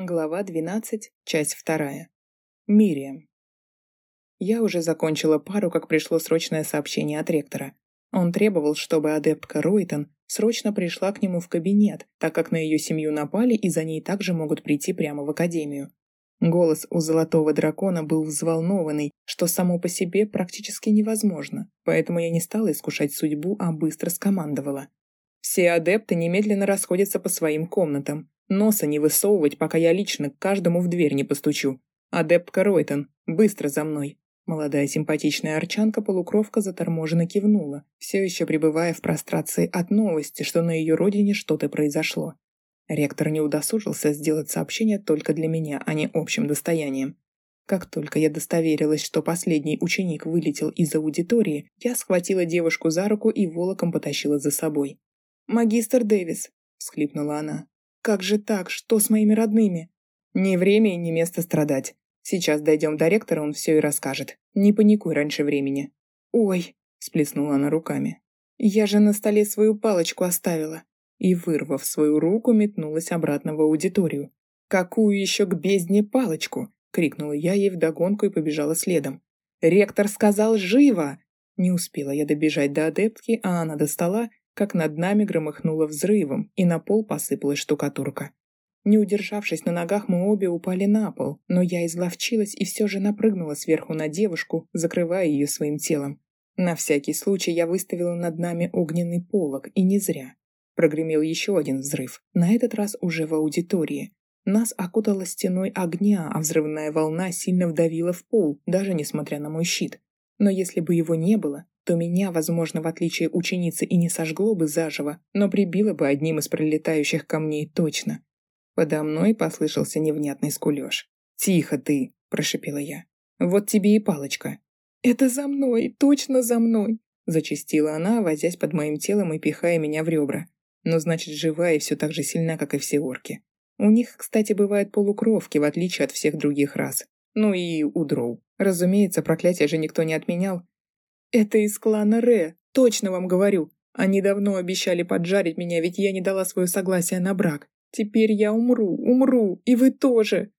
Глава 12, часть 2. Мириам. Я уже закончила пару, как пришло срочное сообщение от ректора. Он требовал, чтобы адептка Ройтон срочно пришла к нему в кабинет, так как на ее семью напали и за ней также могут прийти прямо в академию. Голос у золотого дракона был взволнованный, что само по себе практически невозможно, поэтому я не стала искушать судьбу, а быстро скомандовала. Все адепты немедленно расходятся по своим комнатам. Носа не высовывать, пока я лично к каждому в дверь не постучу. Адептка Ройтон, быстро за мной. Молодая симпатичная арчанка-полукровка заторможенно кивнула, все еще пребывая в прострации от новости, что на ее родине что-то произошло. Ректор не удосужился сделать сообщение только для меня, а не общим достоянием. Как только я достоверилась, что последний ученик вылетел из аудитории, я схватила девушку за руку и волоком потащила за собой. «Магистр Дэвис», — всхлипнула она, как же так? Что с моими родными? Не время и не место страдать. Сейчас дойдем до ректора, он все и расскажет. Не паникуй раньше времени. Ой, сплеснула она руками. Я же на столе свою палочку оставила. И, вырвав свою руку, метнулась обратно в аудиторию. «Какую еще к бездне палочку?» — крикнула я ей вдогонку и побежала следом. «Ректор сказал живо!» Не успела я добежать до адептки, а она до стола как над нами громыхнуло взрывом, и на пол посыпалась штукатурка. Не удержавшись на ногах, мы обе упали на пол, но я изловчилась и все же напрыгнула сверху на девушку, закрывая ее своим телом. На всякий случай я выставила над нами огненный полог, и не зря. Прогремел еще один взрыв, на этот раз уже в аудитории. Нас окутала стеной огня, а взрывная волна сильно вдавила в пол, даже несмотря на мой щит. Но если бы его не было, то меня, возможно, в отличие ученицы и не сожгло бы заживо, но прибило бы одним из пролетающих камней точно. Подо мной послышался невнятный скулеж. «Тихо ты!» – прошипела я. «Вот тебе и палочка». «Это за мной, точно за мной!» – зачастила она, возясь под моим телом и пихая меня в ребра. Но значит, живая и все так же сильна, как и все орки. У них, кстати, бывают полукровки, в отличие от всех других рас. Ну и у дроу. Разумеется, проклятие же никто не отменял, «Это из клана Ре, точно вам говорю. Они давно обещали поджарить меня, ведь я не дала свое согласие на брак. Теперь я умру, умру, и вы тоже».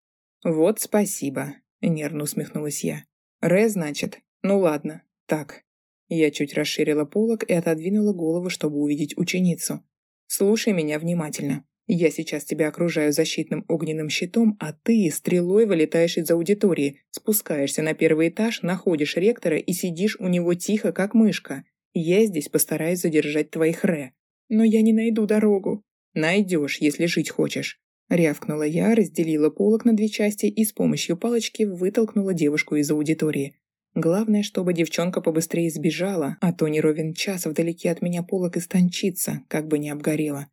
«Вот спасибо», — нервно усмехнулась я. «Ре, значит? Ну ладно, так». Я чуть расширила полок и отодвинула голову, чтобы увидеть ученицу. «Слушай меня внимательно. Я сейчас тебя окружаю защитным огненным щитом, а ты стрелой вылетаешь из аудитории, спускаешься на первый этаж, находишь ректора и сидишь у него тихо, как мышка. Я здесь постараюсь задержать твоих Ре. Но я не найду дорогу. Найдешь, если жить хочешь. Рявкнула я, разделила полок на две части и с помощью палочки вытолкнула девушку из аудитории. Главное, чтобы девчонка побыстрее сбежала, а то не ровен час вдалеке от меня полок истончится, как бы не обгорела.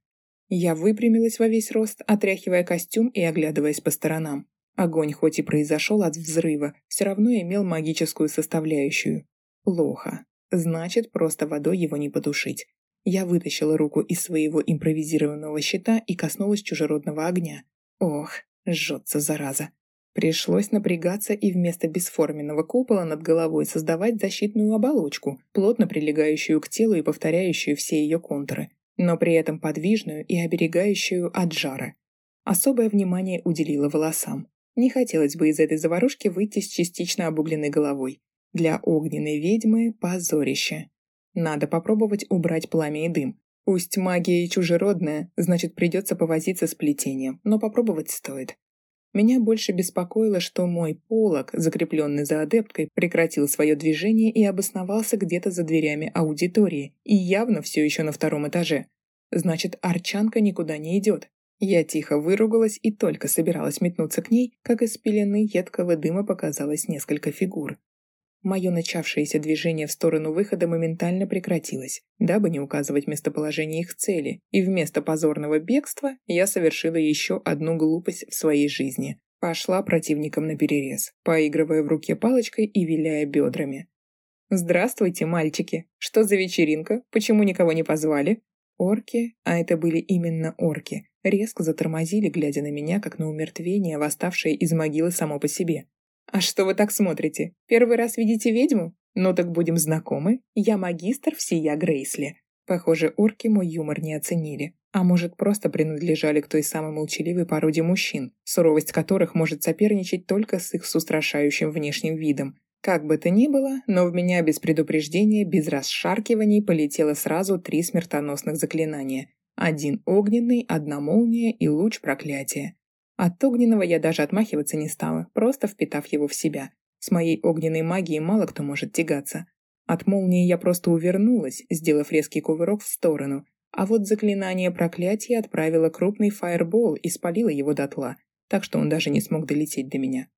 Я выпрямилась во весь рост, отряхивая костюм и оглядываясь по сторонам. Огонь хоть и произошел от взрыва, все равно имел магическую составляющую. Плохо. Значит, просто водой его не потушить. Я вытащила руку из своего импровизированного щита и коснулась чужеродного огня. Ох, жжется зараза. Пришлось напрягаться и вместо бесформенного купола над головой создавать защитную оболочку, плотно прилегающую к телу и повторяющую все ее контуры но при этом подвижную и оберегающую от жара. Особое внимание уделила волосам. Не хотелось бы из этой заварушки выйти с частично обугленной головой. Для огненной ведьмы – позорище. Надо попробовать убрать пламя и дым. Пусть магия и чужеродная, значит придется повозиться с плетением, но попробовать стоит. Меня больше беспокоило, что мой полог, закрепленный за адепткой, прекратил свое движение и обосновался где-то за дверями аудитории, и явно все еще на втором этаже. Значит, Арчанка никуда не идет. Я тихо выругалась и только собиралась метнуться к ней, как из пелены едкого дыма показалось несколько фигур. Мое начавшееся движение в сторону выхода моментально прекратилось, дабы не указывать местоположение их цели, и вместо позорного бегства я совершила еще одну глупость в своей жизни. Пошла противником на перерез, поигрывая в руке палочкой и виляя бедрами. «Здравствуйте, мальчики! Что за вечеринка? Почему никого не позвали?» Орки, а это были именно орки, резко затормозили, глядя на меня, как на умертвение, восставшее из могилы само по себе. «А что вы так смотрите? Первый раз видите ведьму? Ну так будем знакомы. Я магистр всея Грейсли». Похоже, орки мой юмор не оценили. А может, просто принадлежали к той самой молчаливой породе мужчин, суровость которых может соперничать только с их с устрашающим внешним видом. Как бы то ни было, но в меня без предупреждения, без расшаркиваний полетело сразу три смертоносных заклинания. Один огненный, одна молния и луч проклятия. От огненного я даже отмахиваться не стала, просто впитав его в себя. С моей огненной магией мало кто может тягаться. От молнии я просто увернулась, сделав резкий кувырок в сторону, а вот заклинание проклятия отправило крупный фаербол и спалило его дотла, так что он даже не смог долететь до меня.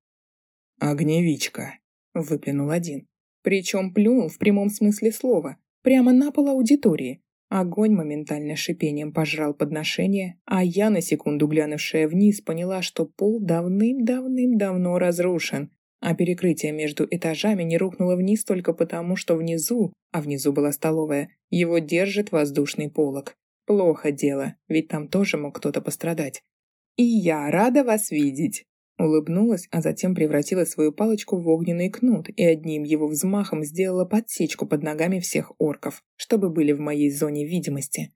«Огневичка», — выплюнул один. Причем плюнул в прямом смысле слова, прямо на пол аудитории. Огонь моментально шипением пожрал подношение, а я, на секунду глянувшая вниз, поняла, что пол давным-давным-давно разрушен, а перекрытие между этажами не рухнуло вниз только потому, что внизу, а внизу была столовая, его держит воздушный полог. Плохо дело, ведь там тоже мог кто-то пострадать. «И я рада вас видеть!» Улыбнулась, а затем превратила свою палочку в огненный кнут и одним его взмахом сделала подсечку под ногами всех орков, чтобы были в моей зоне видимости.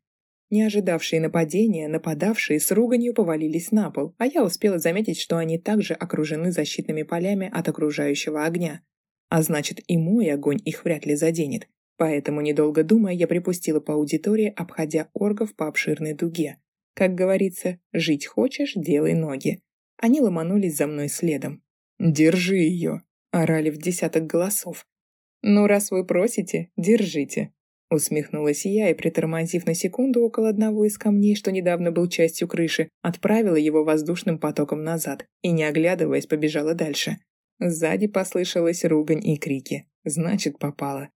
Не ожидавшие нападения, нападавшие с руганью повалились на пол, а я успела заметить, что они также окружены защитными полями от окружающего огня. А значит, и мой огонь их вряд ли заденет. Поэтому, недолго думая, я припустила по аудитории, обходя оргов по обширной дуге. Как говорится, жить хочешь – делай ноги. Они ломанулись за мной следом. «Держи ее!» – орали в десяток голосов. «Ну, раз вы просите, держите!» Усмехнулась я и, притормозив на секунду около одного из камней, что недавно был частью крыши, отправила его воздушным потоком назад и, не оглядываясь, побежала дальше. Сзади послышалась ругань и крики. Значит, попала.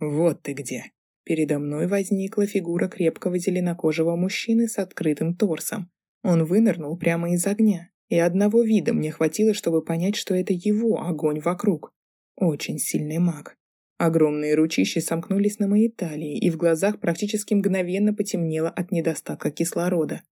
«Вот ты где!» Передо мной возникла фигура крепкого зеленокожего мужчины с открытым торсом. Он вынырнул прямо из огня, и одного вида мне хватило, чтобы понять, что это его огонь вокруг. Очень сильный маг. Огромные ручища сомкнулись на моей талии, и в глазах практически мгновенно потемнело от недостатка кислорода.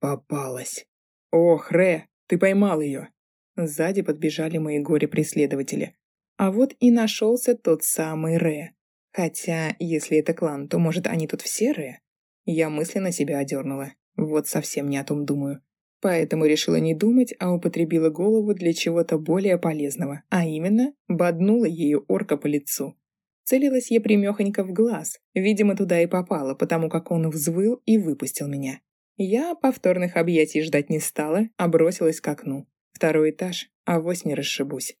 Попалась. Ох, Ре, ты поймал ее. Сзади подбежали мои горе-преследователи. А вот и нашелся тот самый Ре. Хотя, если это клан, то, может, они тут все Ре? Я мысленно себя одернула. Вот совсем не о том думаю. Поэтому решила не думать, а употребила голову для чего-то более полезного, а именно, боднула ею орка по лицу. Целилась я примехонько в глаз, видимо, туда и попала, потому как он взвыл и выпустил меня. Я повторных объятий ждать не стала, а бросилась к окну. Второй этаж, авось не расшибусь.